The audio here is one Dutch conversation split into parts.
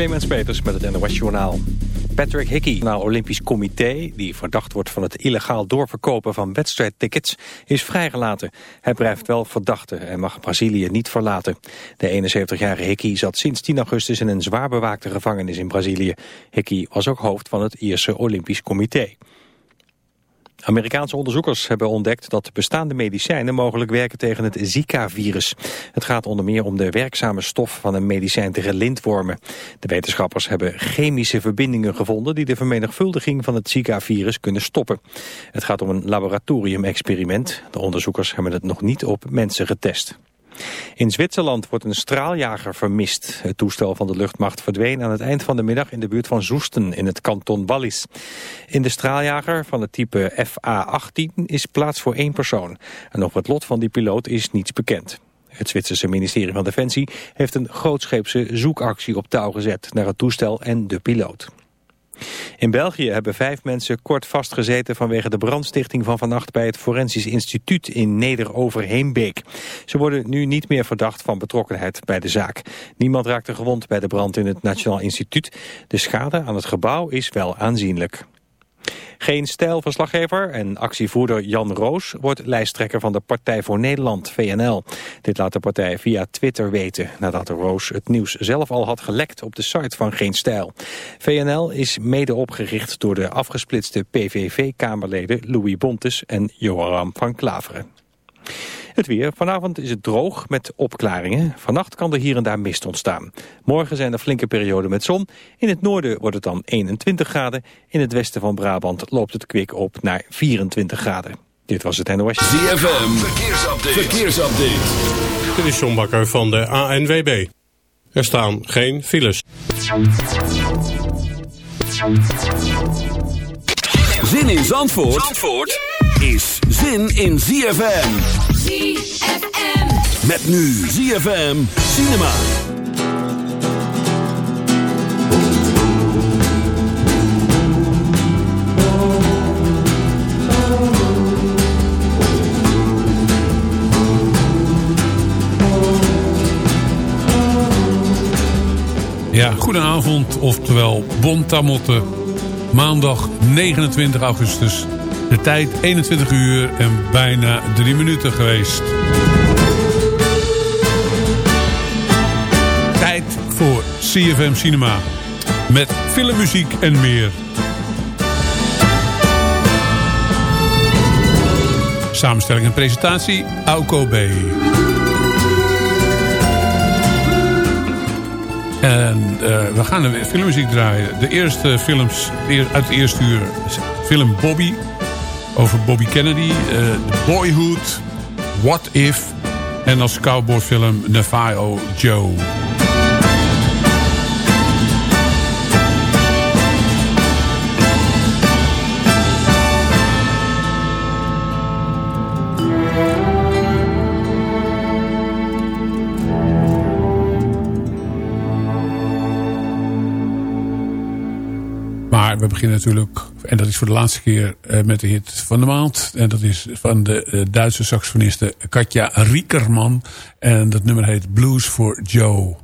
Clemens Peters met het NOS Journaal. Patrick Hickey, naar Olympisch Comité, die verdacht wordt van het illegaal doorverkopen van wedstrijdtickets, is vrijgelaten. Hij blijft wel verdachte en mag Brazilië niet verlaten. De 71-jarige Hickey zat sinds 10 augustus in een zwaar bewaakte gevangenis in Brazilië. Hickey was ook hoofd van het Ierse Olympisch Comité. Amerikaanse onderzoekers hebben ontdekt dat bestaande medicijnen mogelijk werken tegen het Zika-virus. Het gaat onder meer om de werkzame stof van een medicijn tegen lintwormen. De wetenschappers hebben chemische verbindingen gevonden die de vermenigvuldiging van het Zika-virus kunnen stoppen. Het gaat om een laboratoriumexperiment. De onderzoekers hebben het nog niet op mensen getest. In Zwitserland wordt een straaljager vermist. Het toestel van de luchtmacht verdween aan het eind van de middag in de buurt van Zoesten in het kanton Wallis. In de straaljager van het type FA-18 is plaats voor één persoon. En over het lot van die piloot is niets bekend. Het Zwitserse ministerie van Defensie heeft een grootscheepse zoekactie op touw gezet naar het toestel en de piloot. In België hebben vijf mensen kort vastgezeten vanwege de brandstichting van vannacht bij het Forensisch Instituut in Neder-Overheembeek. Ze worden nu niet meer verdacht van betrokkenheid bij de zaak. Niemand raakte gewond bij de brand in het Nationaal Instituut. De schade aan het gebouw is wel aanzienlijk. Geen stijlverslaggever en actievoerder Jan Roos wordt lijsttrekker van de Partij voor Nederland, VNL. Dit laat de partij via Twitter weten, nadat Roos het nieuws zelf al had gelekt op de site van Geen Stijl. VNL is mede opgericht door de afgesplitste PVV-kamerleden Louis Bontes en Joram van Klaveren. Het weer. Vanavond is het droog met opklaringen. Vannacht kan er hier en daar mist ontstaan. Morgen zijn er flinke perioden met zon. In het noorden wordt het dan 21 graden. In het westen van Brabant loopt het kwik op naar 24 graden. Dit was het NOS. ZFM. Verkeersupdate. Verkeersupdate. Dit is John Bakker van de ANWB. Er staan geen files. Zin in Zandvoort, Zandvoort? is zin in ZFM. ZFM. Met nu ZFM Cinema. Ja, goedenavond, oftewel Bontamotte. Maandag 29 augustus de tijd 21 uur en bijna 3 minuten geweest. Tijd voor CFM Cinema. Met filmmuziek en meer. Samenstelling en presentatie, Auko B. En uh, we gaan de filmmuziek draaien. De eerste films uit het eerste uur. Film Bobby over Bobby Kennedy, uh, Boyhood, What If en als cowboyfilm Navajo Joe. Maar we beginnen natuurlijk en dat is voor de laatste keer uh, met de hit van de maand. En dat is van de uh, Duitse saxofoniste Katja Riekerman. En dat nummer heet Blues for Joe.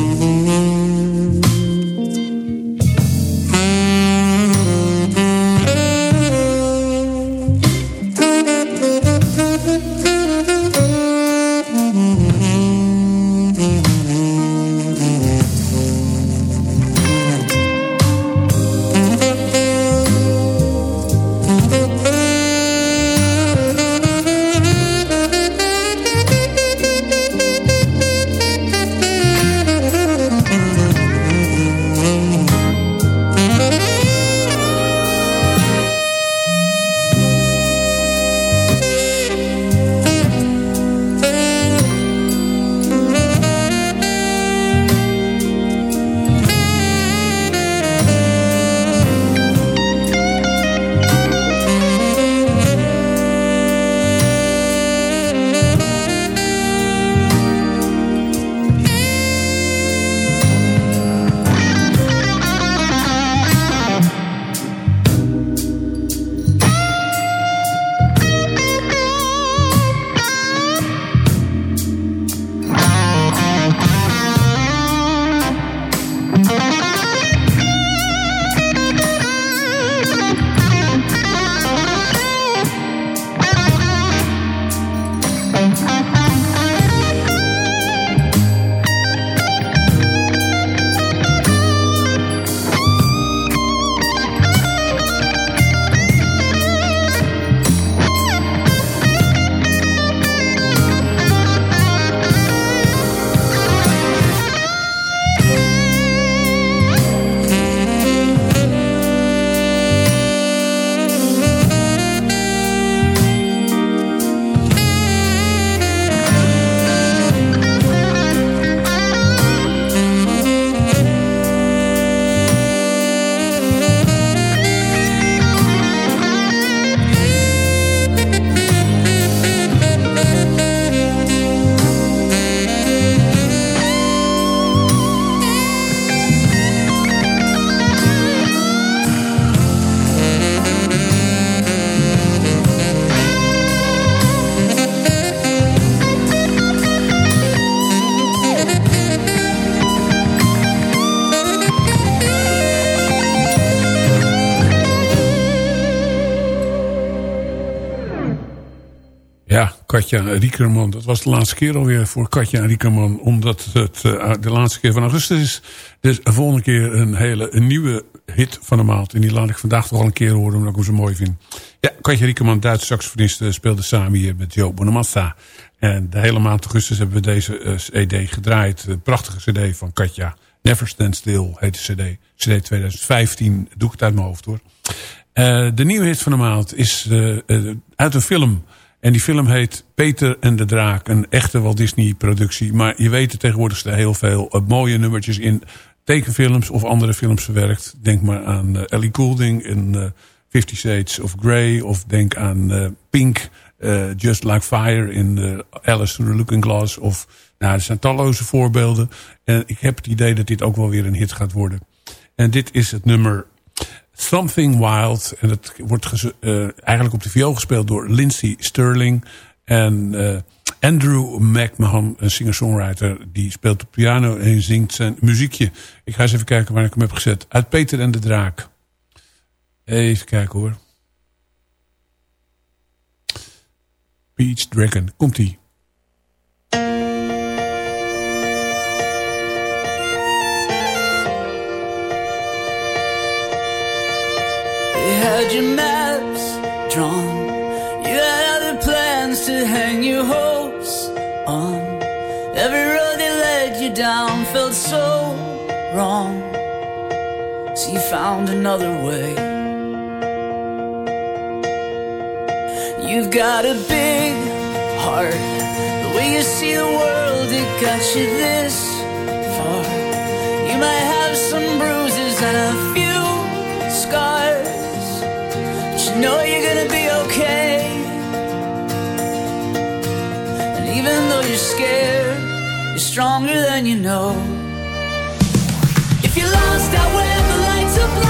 Mm-hmm. Katja Riekerman. Dat was de laatste keer alweer voor Katja Riekerman. Omdat het uh, de laatste keer van augustus is. Dus de volgende keer een hele een nieuwe hit van de maand. En die laat ik vandaag toch al een keer horen. Omdat ik hem zo mooi vind. Ja, Katja Riekerman, Duitse saxofonist, speelde samen hier met Joe Bonamassa. En de hele maand augustus hebben we deze uh, CD gedraaid. Een prachtige CD van Katja. Never Stand Still heet de CD. CD 2015. Doe ik het uit mijn hoofd hoor. Uh, de nieuwe hit van de maand is uit een film... En die film heet Peter en de Draak. Een echte Walt Disney productie. Maar je weet er tegenwoordig staan heel veel uh, mooie nummertjes in tekenfilms of andere films verwerkt. Denk maar aan uh, Ellie Goulding in uh, Fifty Shades of Grey. Of denk aan Pink, Just Like Fire in Alice Through the Looking Glass. Of, nou, er zijn talloze voorbeelden. En ik heb het idee dat dit ook wel weer een hit gaat worden. En dit is het nummer Something Wild. En het wordt uh, eigenlijk op de viool gespeeld door Lindsay Sterling. En uh, Andrew McMahon, een singer-songwriter, die speelt de piano en zingt zijn muziekje. Ik ga eens even kijken waar ik hem heb gezet. Uit Peter en de Draak. Even kijken hoor. Peach Dragon, komt-ie. Had your maps drawn. You had other plans to hang your hopes on. Every road that led you down felt so wrong. So you found another way. You've got a big heart. The way you see the world, it got you this far. You might have some bruises and a few scars know you're gonna be okay. And even though you're scared, you're stronger than you know. If you're lost out where the lights are blinding,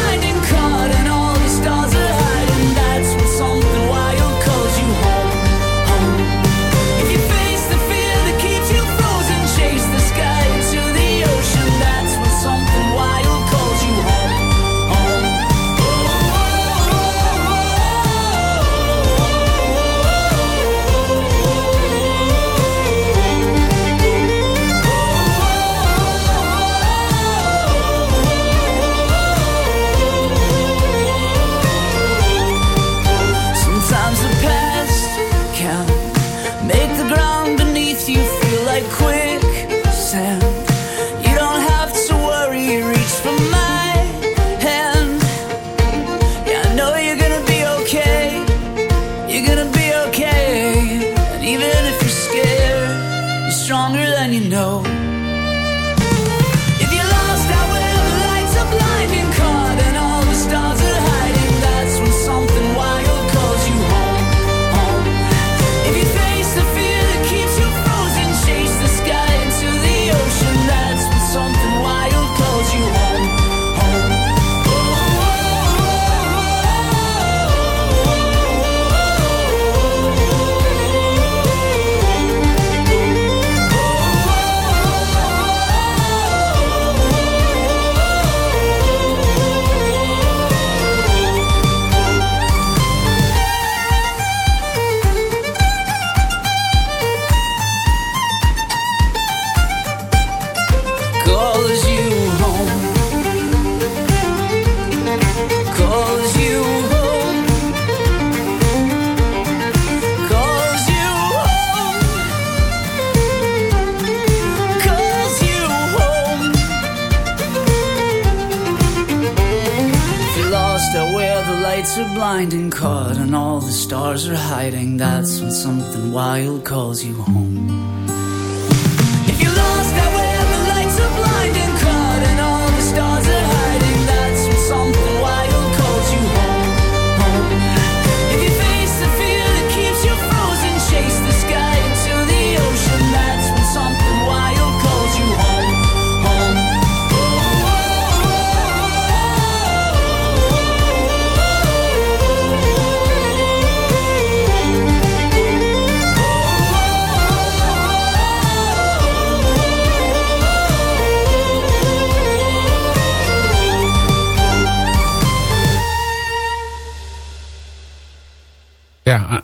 caught and all the stars are hiding, that's when something wild calls you home.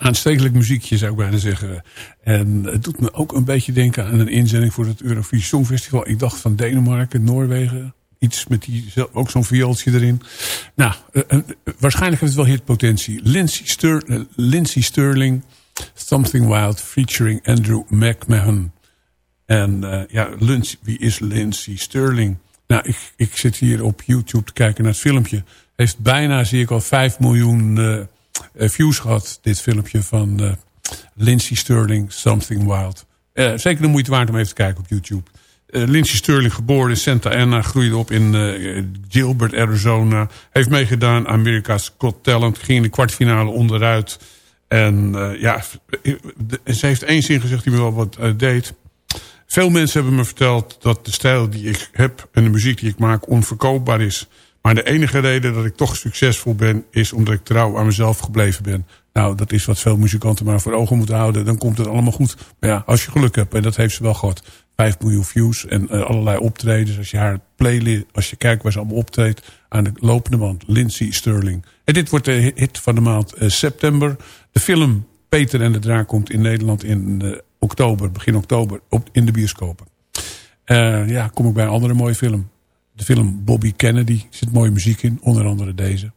Aanstekelijk muziekje zou ik bijna zeggen. En het doet me ook een beetje denken aan een inzending voor het Eurovisie Songfestival. Ik dacht van Denemarken, Noorwegen. Iets met die, ook zo'n viooltje erin. Nou, uh, uh, waarschijnlijk heeft het wel hitpotentie. Lindsay, Stir, uh, Lindsay Sterling, Something Wild, featuring Andrew McMahon. En ja, Lindsay, wie is Lindsay Sterling? Nou, ik, ik zit hier op YouTube te kijken naar het filmpje. Heeft bijna, zie ik al, 5 miljoen views gehad. Dit filmpje van uh, Lindsay Sterling, Something Wild. Uh, zeker de moeite waard om even te kijken op YouTube. Lindsay Sterling, geboren in Santa Ana, groeide op in Gilbert, Arizona. Heeft meegedaan aan America's Got Talent. Ging in de kwartfinale onderuit. En ja, ze heeft één zin gezegd die me wel wat deed. Veel mensen hebben me verteld dat de stijl die ik heb en de muziek die ik maak onverkoopbaar is. Maar de enige reden dat ik toch succesvol ben... is omdat ik trouw aan mezelf gebleven ben. Nou, dat is wat veel muzikanten maar voor ogen moeten houden. Dan komt het allemaal goed. Maar ja, als je geluk hebt, en dat heeft ze wel gehad... 5 miljoen views en uh, allerlei optredens. Als je haar playlist, als je kijkt waar ze allemaal optreedt... aan de lopende band, Lindsay Sterling. En dit wordt de hit van de maand uh, september. De film Peter en de Draak komt in Nederland in uh, oktober, begin oktober, op, in de bioscopen. ja, kom ik bij een andere mooie film de film Bobby Kennedy. zit mooie muziek in, onder andere deze.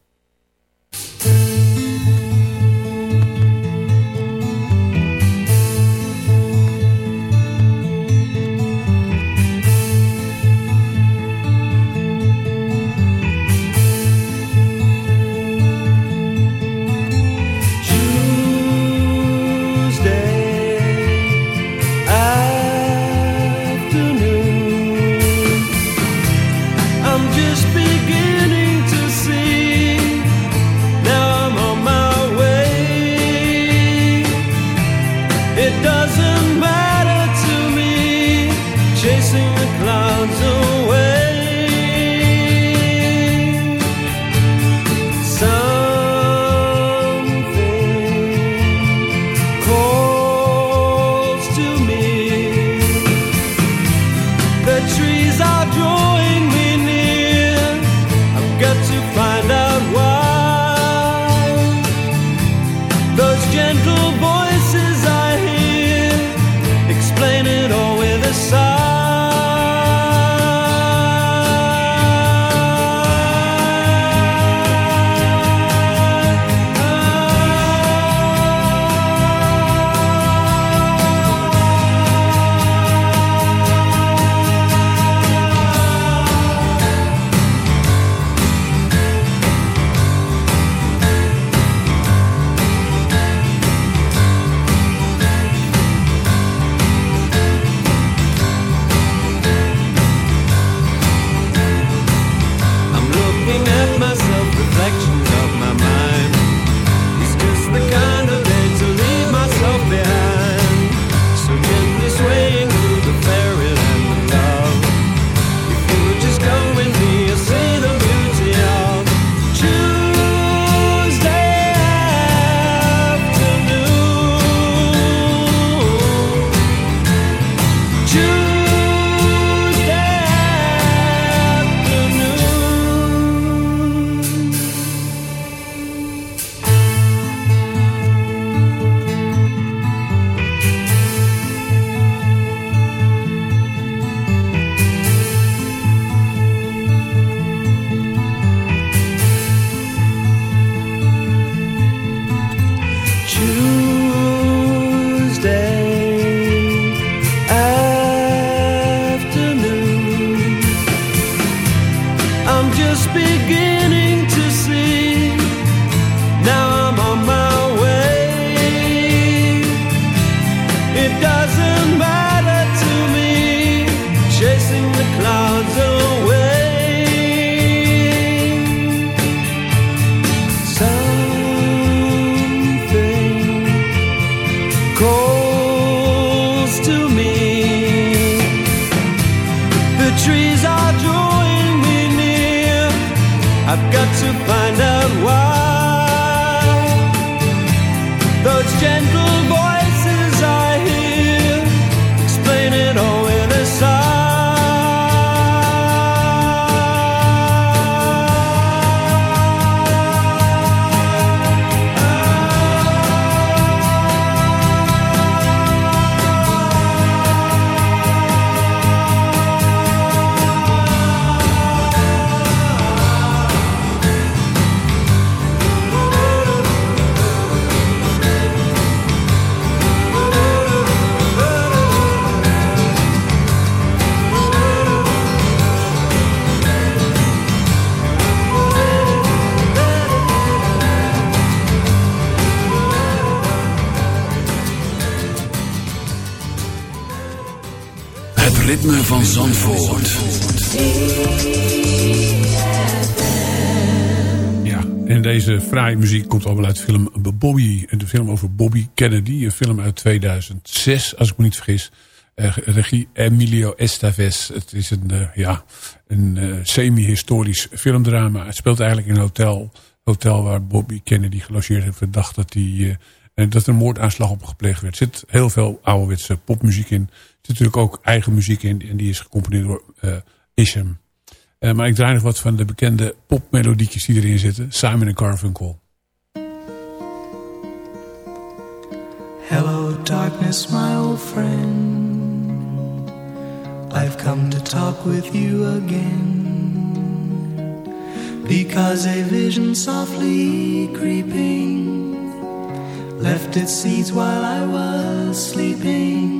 Ritme van Zandvoort. Ja, en deze fraaie muziek komt allemaal uit de film Bobby. De film over Bobby Kennedy. Een film uit 2006, als ik me niet vergis. Uh, regie Emilio Estevez. Het is een, uh, ja, een uh, semi-historisch filmdrama. Het speelt eigenlijk in een hotel, hotel waar Bobby Kennedy gelogeerd heeft. Verdacht dat, hij, dat er een moordaanslag op gepleegd werd. Er zit heel veel ouderwetse popmuziek in. Natuurlijk ook eigen muziek in. En die is gecomponeerd door Isham. maar ik draai nog wat van de bekende popmelodietjes die erin zitten. Simon en Garfunkel. Hello darkness my old friend I've come to talk with you again because a vision softly creeping left its seeds while I was sleeping,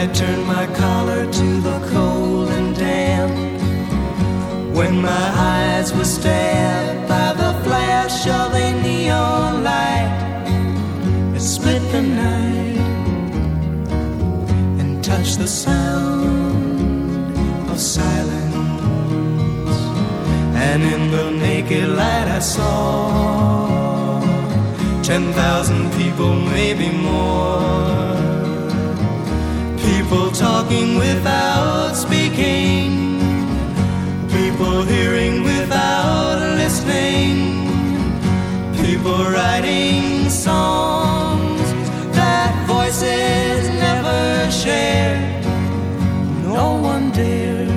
I turned my collar to the cold and damp. When my eyes were stabbed by the flash of a neon light, it split the night and touched the sound of silence. And in the naked light I saw ten thousand people, maybe more. Talking without speaking, people hearing without listening, people writing songs that voices never share. No one dared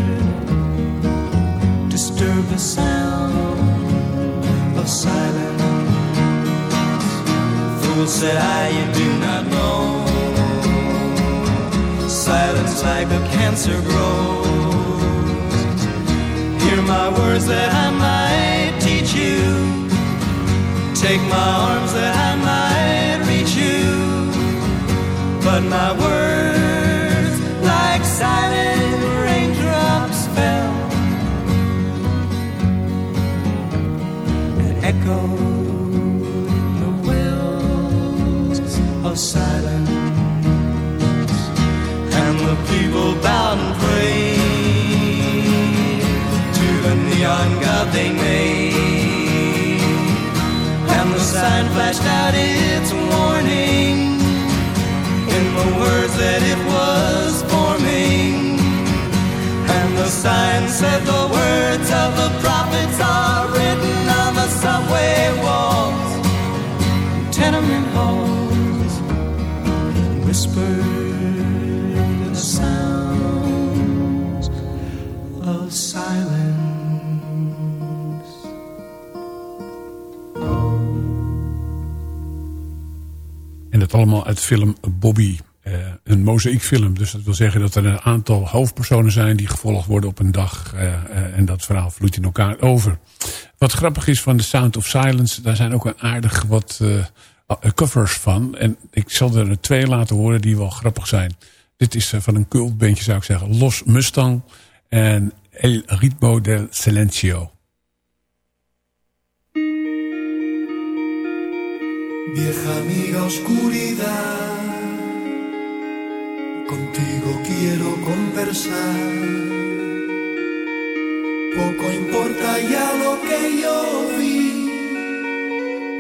disturb the sound of silence. Fool said I, you do not know. Silence like a cancer grows. Hear my words that I might teach you. Take my arms that I might reach you. But my words, like silent flashed out its warning in the words that it was forming. And the sign said the words of the prophets dat allemaal uit film Bobby. Uh, een mozaïekfilm. Dus dat wil zeggen dat er een aantal hoofdpersonen zijn... die gevolgd worden op een dag. Uh, uh, en dat verhaal vloeit in elkaar over. Wat grappig is van The Sound of Silence... daar zijn ook een aardig wat covers van. En ik zal er twee laten horen die wel grappig zijn. Dit is van een cultbandje zou ik zeggen. Los Mustang en El Ritmo del Silencio. Vieja amiga oscuridad Contigo quiero conversar. Poco importa ya lo que yo vi,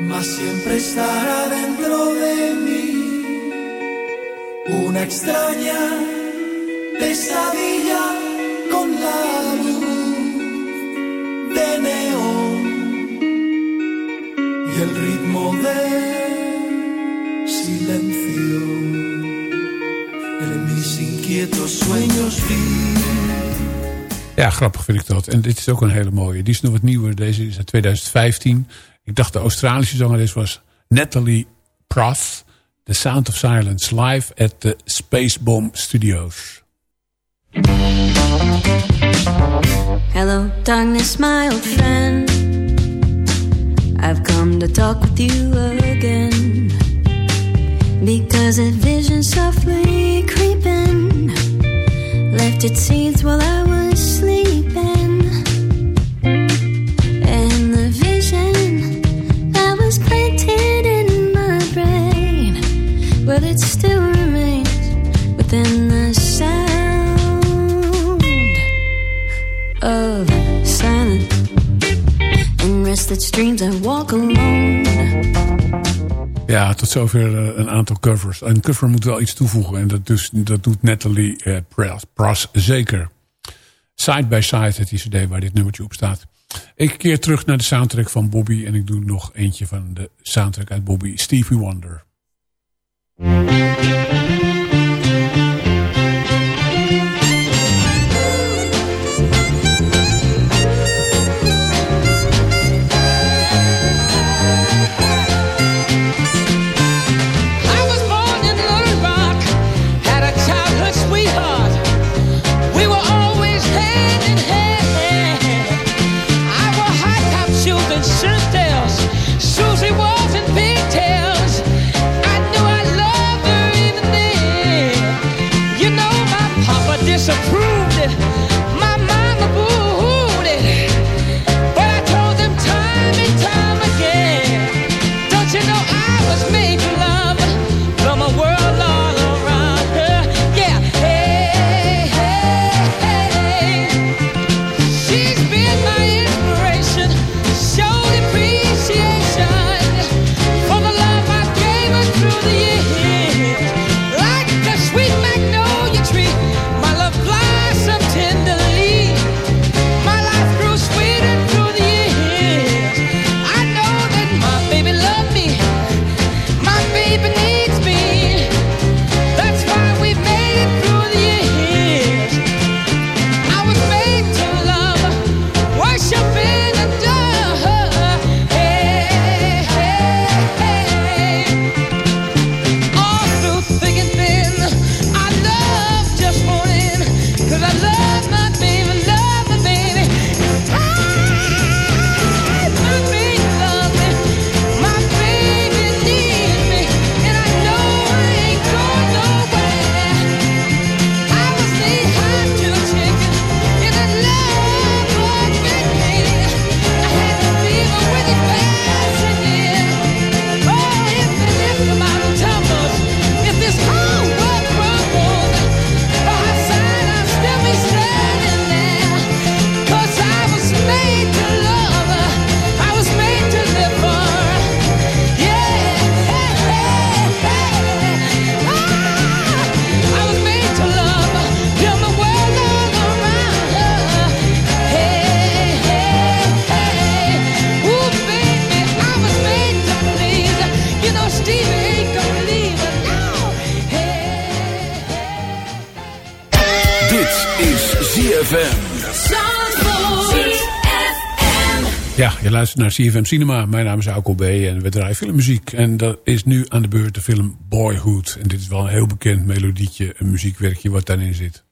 mas siempre estará dentro de mí una extraña pesadilla con la luz de neón y el ritmo del silencio. En mis inquietos sueños Ja, grappig vind ik dat. En dit is ook een hele mooie. Die is nog wat nieuwer. Deze is uit 2015. Ik dacht de Australische zangeres was Natalie Prof The Sound of Silence live at the Space Bomb Studios. Hello, darkness, my old friend. I've come to talk with you again. Because a vision softly creeping left its seeds while I was sleeping. And the vision that was planted in my brain, well, it still remains within the sound of silence and restless dreams. I walk alone. Ja, tot zover eh, een aantal covers. Een cover moet wel iets toevoegen. En dat, dus, dat doet Natalie eh, Pras, Pras zeker. Side by Side, het ICD waar dit nummertje op staat. Ik keer terug naar de soundtrack van Bobby. En ik doe nog eentje van de soundtrack uit Bobby. Stevie Wonder. CFM Cinema. Mijn naam is Alco B en we draaien filmmuziek. En dat is nu aan de beurt de film Boyhood. En dit is wel een heel bekend melodietje, een muziekwerkje wat daarin zit.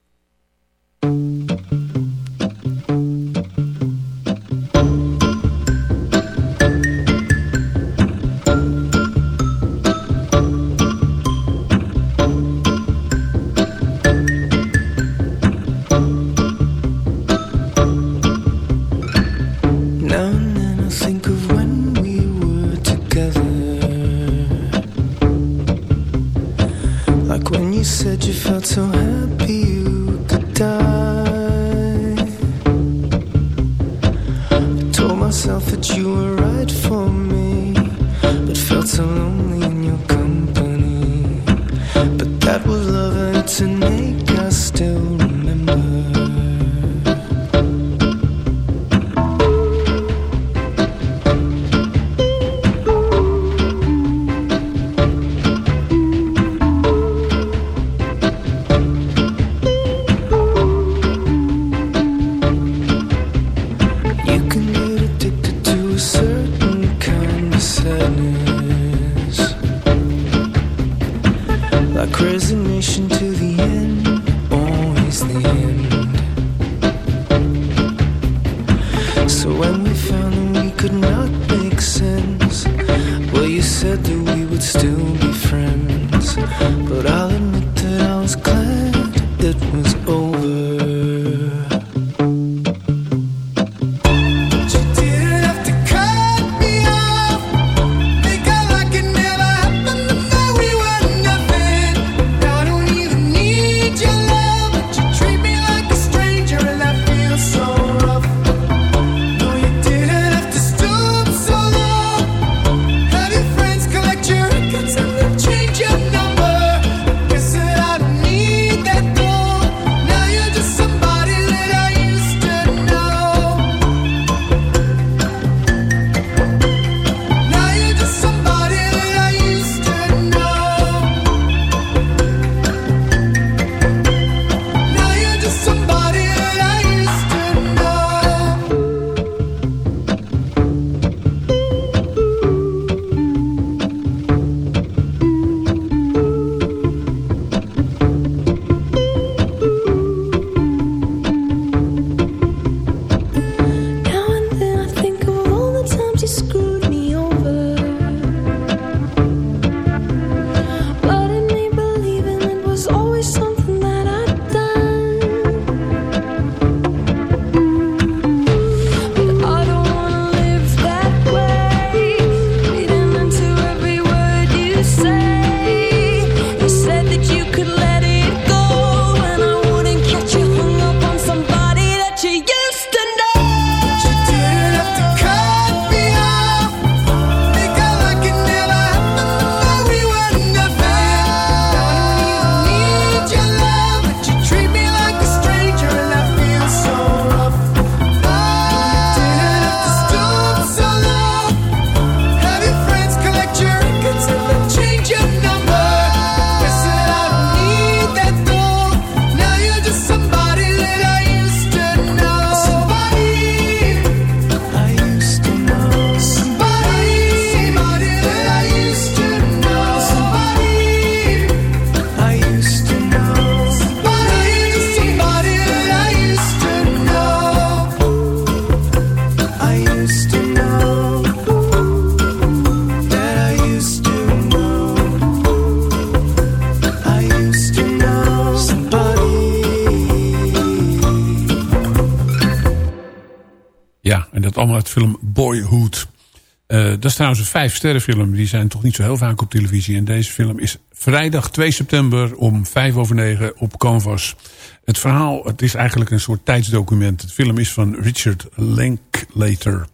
Vijf sterren film. Die zijn toch niet zo heel vaak op televisie. En deze film is vrijdag 2 september om 5 over 9 op Canvas. Het verhaal, het is eigenlijk een soort tijdsdocument. Het film is van Richard Linklater.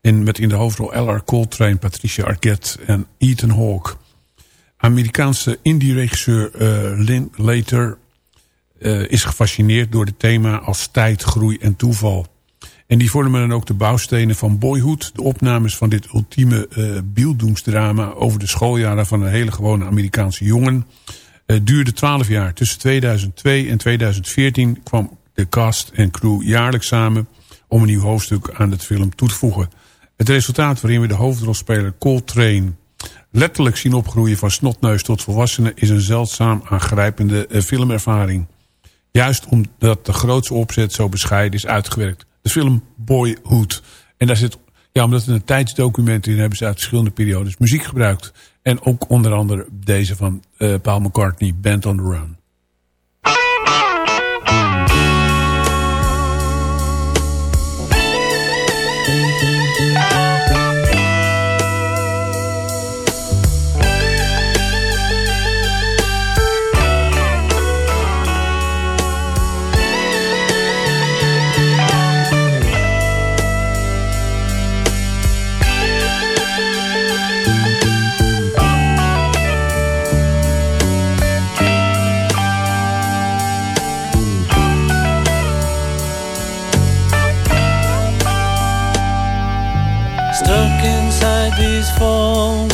En met in de hoofdrol L.R. Coltrane, Patricia Arquette en Ethan Hawke. Amerikaanse indie-regisseur uh, Linklater uh, is gefascineerd door het thema als tijd, groei en toeval. En die vormen dan ook de bouwstenen van Boyhood. De opnames van dit ultieme uh, beelddoemsdrama over de schooljaren van een hele gewone Amerikaanse jongen. Uh, duurde 12 jaar. Tussen 2002 en 2014 kwam de cast en crew jaarlijks samen om een nieuw hoofdstuk aan het film toe te voegen. Het resultaat waarin we de hoofdrolspeler Coltrane letterlijk zien opgroeien van snotneus tot volwassene is een zeldzaam aangrijpende uh, filmervaring. Juist omdat de grootste opzet zo bescheiden is uitgewerkt de film Boyhood. En daar zit, ja, omdat het een tijdsdocument in hebben ze uit verschillende periodes muziek gebruikt. En ook onder andere deze van uh, Paul McCartney, Band on the Run. 风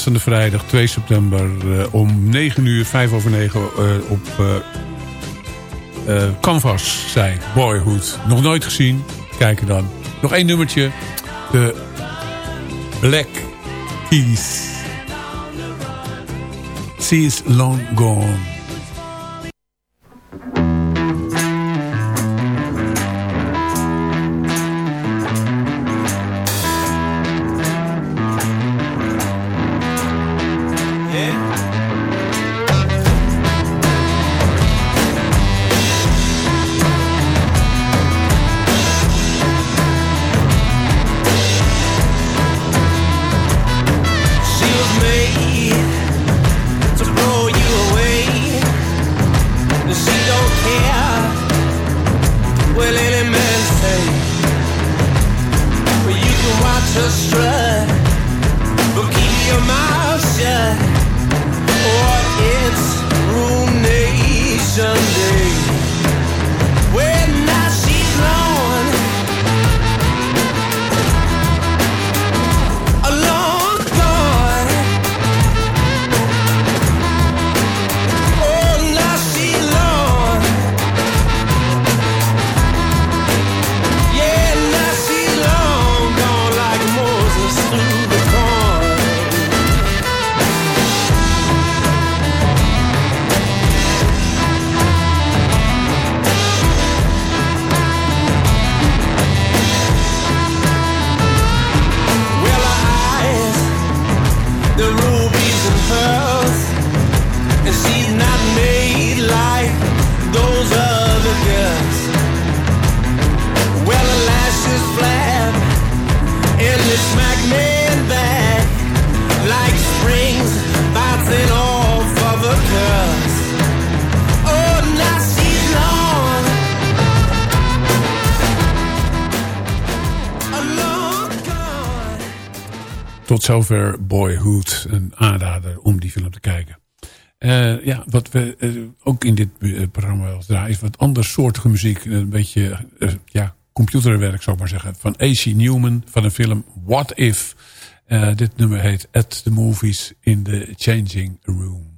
Aanstaande vrijdag 2 september eh, om 9 uur, 5 over 9 eh, op eh, Canvas, ik. Boyhood. Nog nooit gezien. Kijken dan. Nog één nummertje. De Black Keys. She's long gone. Zover Boyhood. Een aanrader om die film te kijken. Eh, ja, wat we eh, ook in dit eh, programma wel draaien... is wat andersoortige muziek. Een beetje ja, computerwerk, zou ik maar zeggen. Van A.C. Newman van de film What If. Dit nummer heet At the Movies in the Changing Room.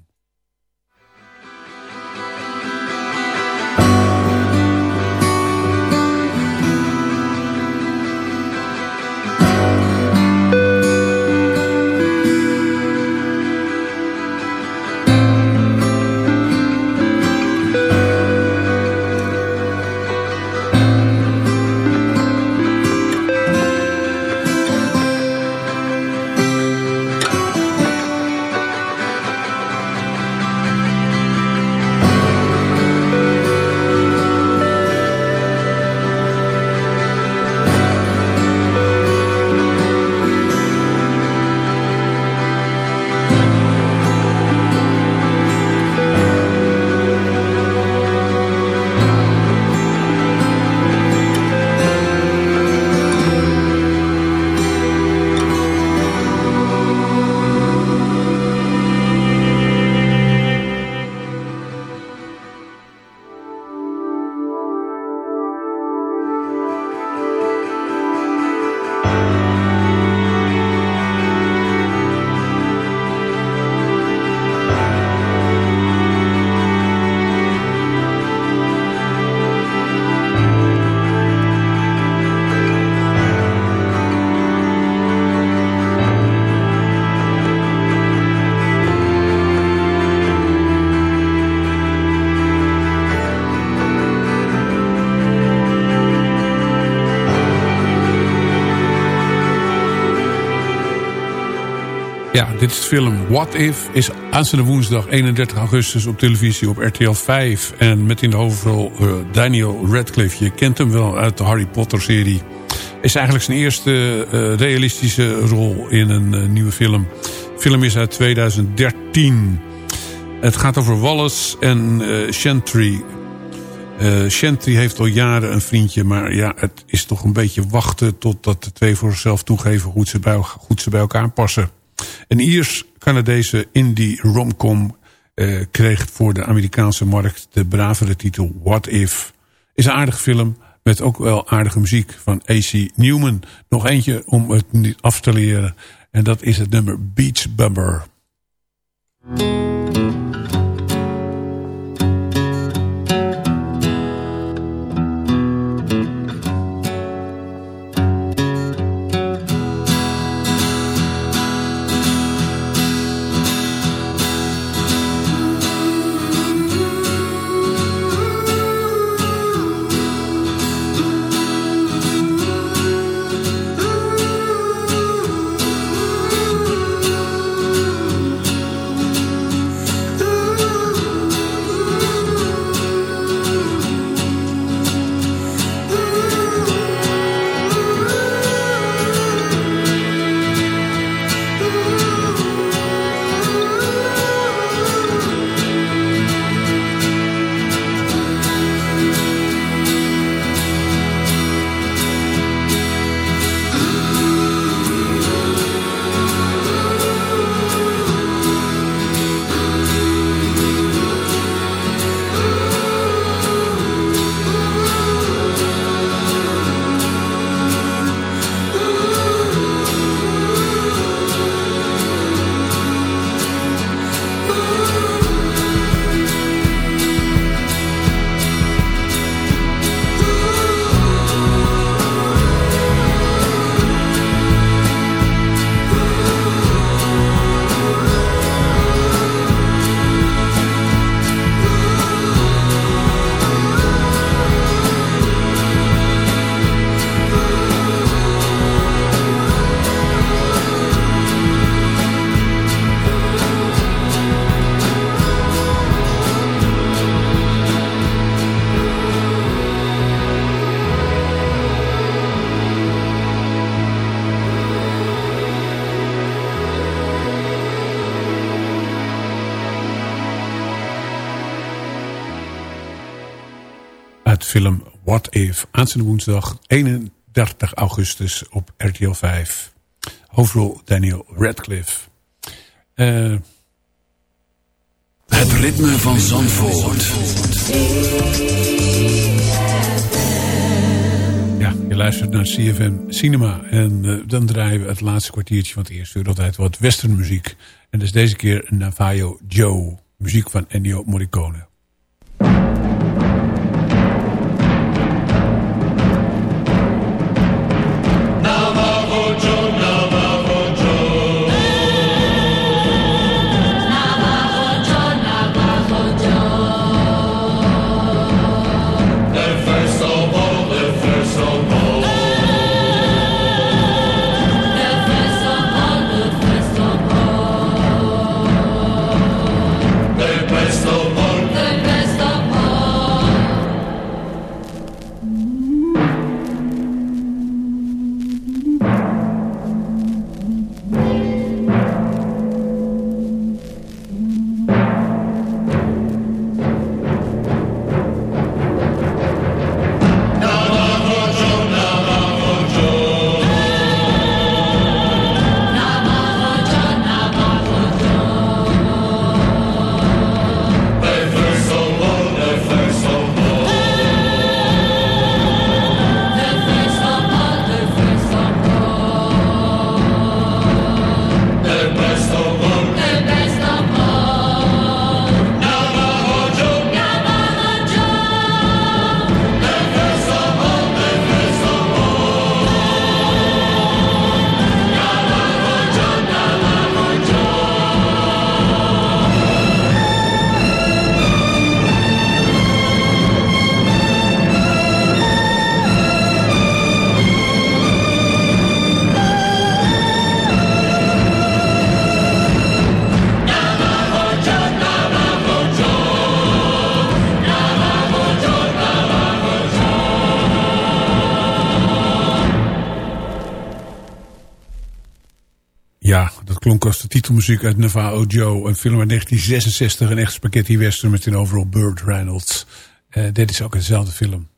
Ja, dit is de film What If. Is aanstaande woensdag 31 augustus op televisie op RTL 5. En met in de hoofdrol eh, Daniel Radcliffe. Je kent hem wel uit de Harry Potter serie. Is eigenlijk zijn eerste eh, realistische rol in een eh, nieuwe film. De film is uit 2013. Het gaat over Wallace en Chantry. Chantry heeft al jaren een vriendje, maar ja, het is toch een beetje wachten totdat de twee voor zichzelf toegeven hoe ze bij, hoe ze bij elkaar passen. Een Iers-Canadese indie romcom eh, kreeg voor de Amerikaanse markt de bravere titel What If. Is een aardige film met ook wel aardige muziek van A.C. Newman. Nog eentje om het niet af te leren. En dat is het nummer Beach Bummer. Film What If. Aanstaande woensdag 31 augustus op RTL 5. Hoofdrol Daniel Radcliffe. Eh, Het ritme van Zandvoort. ja, je luistert naar CFM Cinema. En eh, dan draaien we het laatste kwartiertje van het eerste uur altijd wat westernmuziek. En dat is deze keer Navajo Joe. Muziek van Ennio Morricone. Titelmuziek uit Navajo Joe. Een film uit 1966, een echt spaghetti western met een overal Burt Reynolds. Eh, dit is ook eenzelfde film.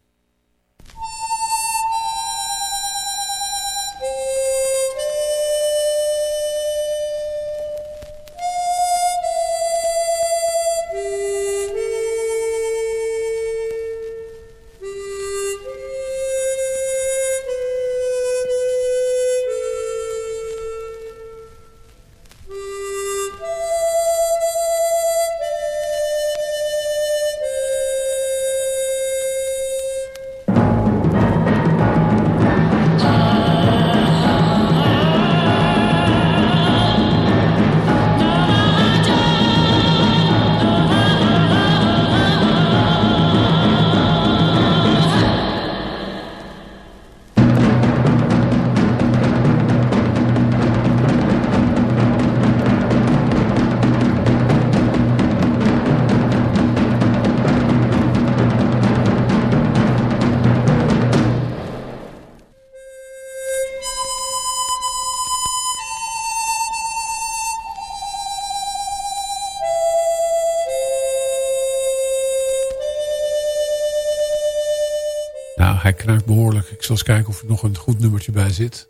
Ik zal eens kijken of er nog een goed nummertje bij zit.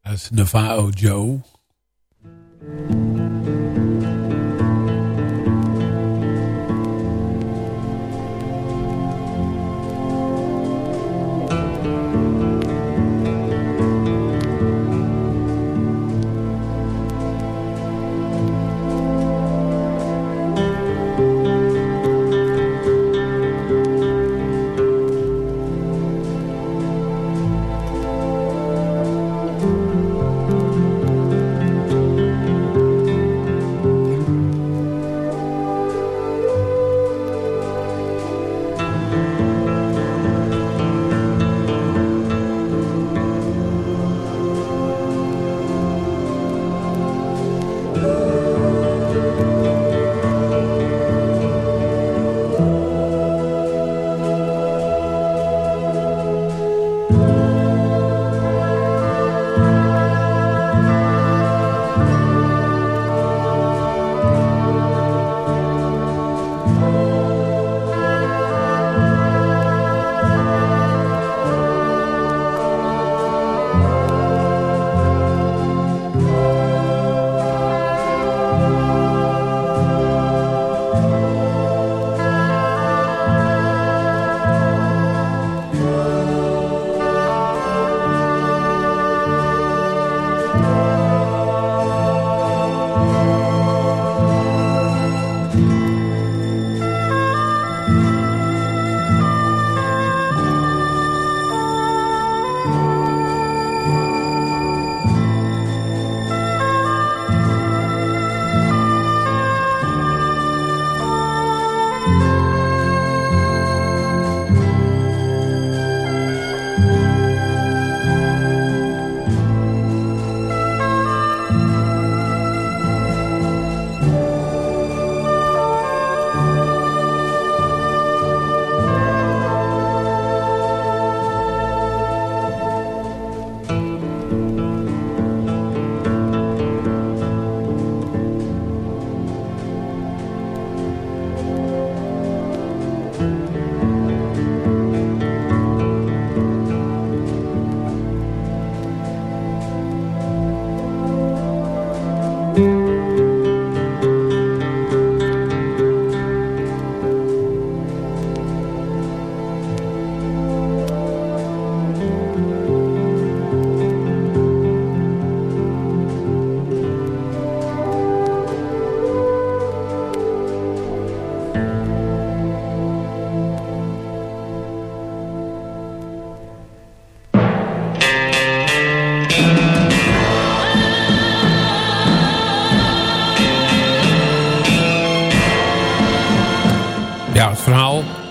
Uit Navao Joe.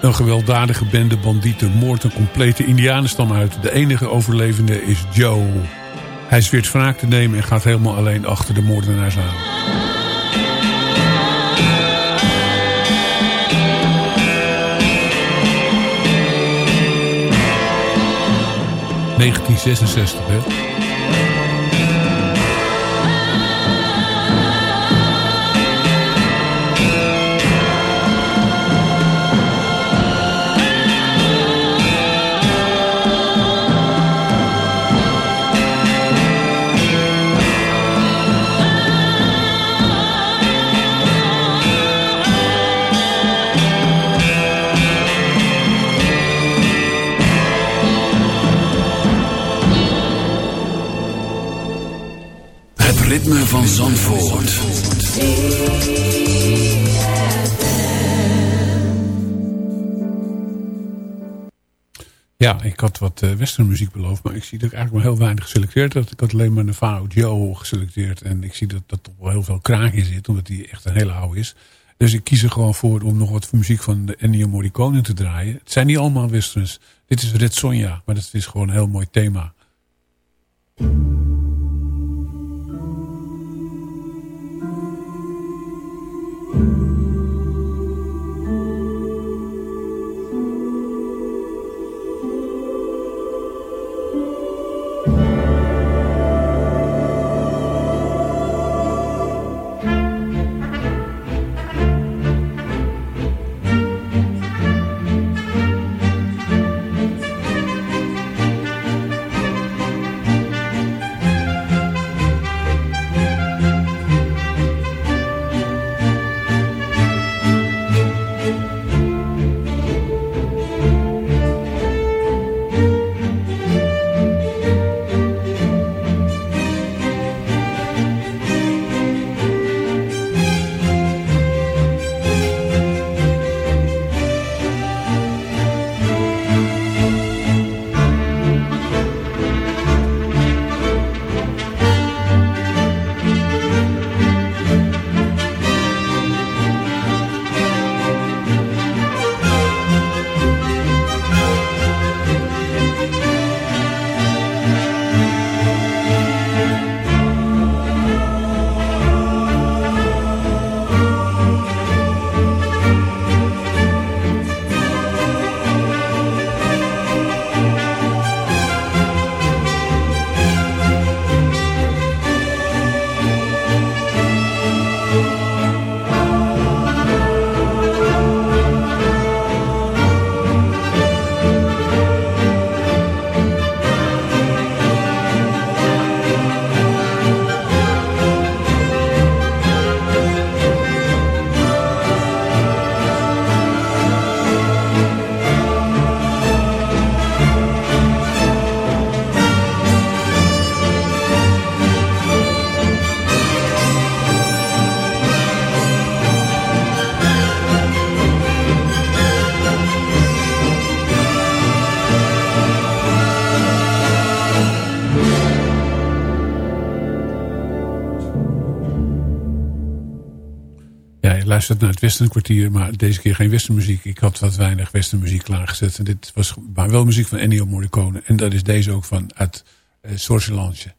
Een gewelddadige bende bandieten moordt een complete indianenstam uit. De enige overlevende is Joe. Hij zweert wraak te nemen en gaat helemaal alleen achter de moordenaars aan. ...1966, hè? Ritme van Zandvoort. Ja, ik had wat uh, westernmuziek beloofd, maar ik zie dat ik eigenlijk maar heel weinig geselecteerd had. Ik had alleen maar Navao Joe geselecteerd en ik zie dat er toch wel heel veel kraak in zit, omdat die echt een hele oude is. Dus ik kies er gewoon voor om nog wat muziek van de Ennio Morricone te draaien. Het zijn niet allemaal westerns. Dit is Red Sonja, maar dat is gewoon een heel mooi thema. Luistert naar het Westernkwartier, maar deze keer geen Westermuziek. Ik had wat weinig Westermuziek klaargezet. En dit was maar wel muziek van Ennio Morricone. En dat is deze ook van uit uh, Sorcelange.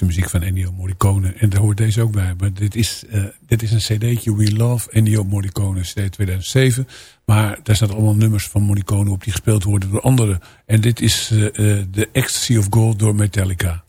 Mooiste muziek van Ennio Morricone. En daar hoort deze ook bij. Maar dit is, uh, dit is een cd'tje We Love Ennio Morricone CD 2007. Maar daar staan allemaal nummers van Morricone op die gespeeld worden door anderen. En dit is uh, The Ecstasy of Gold door Metallica.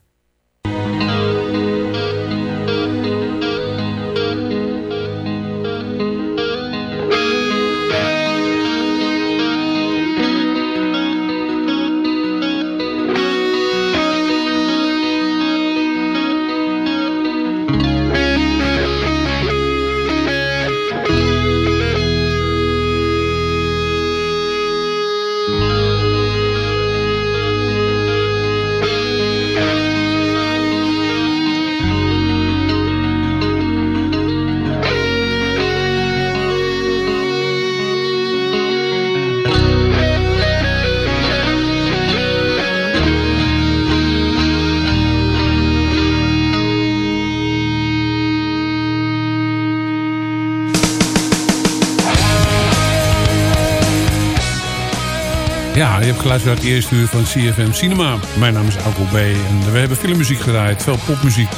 Hebt geluisterd naar het eerste uur van CFM Cinema. Mijn naam is Alko B. En we hebben filmmuziek gedraaid, veel popmuziek.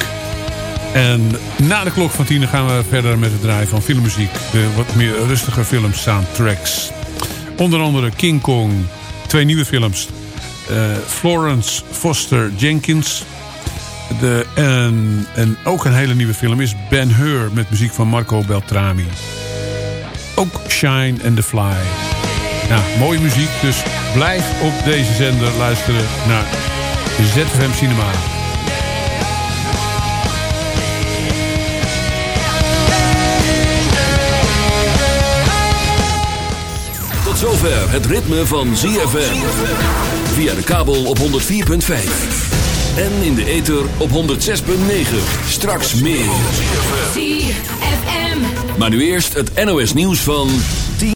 En na de klok van tien gaan we verder met het draaien van filmmuziek. De wat meer rustige films, soundtracks. Onder andere King Kong, twee nieuwe films. Uh, Florence Foster Jenkins. De, en, en ook een hele nieuwe film is Ben Hur met muziek van Marco Beltrami. Ook Shine and the Fly. Ja, mooie muziek, dus blijf op deze zender luisteren naar ZFM Cinema. Tot zover het ritme van ZFM. Via de kabel op 104.5. En in de ether op 106.9. Straks meer. ZFM. Maar nu eerst het NOS nieuws van 10.